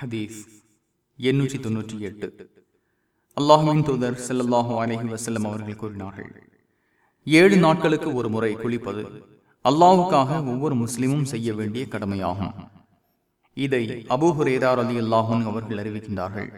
ஹதீஸ் எண்ணூற்றி தொன்னூற்றி எட்டு. அல்லாஹுவின் தூதர் ஸல்லல்லாஹு அலஹி வசல்லம் அவர்கள் கூறினார்கள் ஏழு நாட்களுக்கு ஒரு முறை குளிப்பது அல்லாஹுக்காக ஒவ்வொரு முஸ்லிமும் செய்ய வேண்டிய கடமையாகும். இதை அபூ அலி அல்லாஹூன் அவர்கள் அறிவிக்கின்றார்கள்.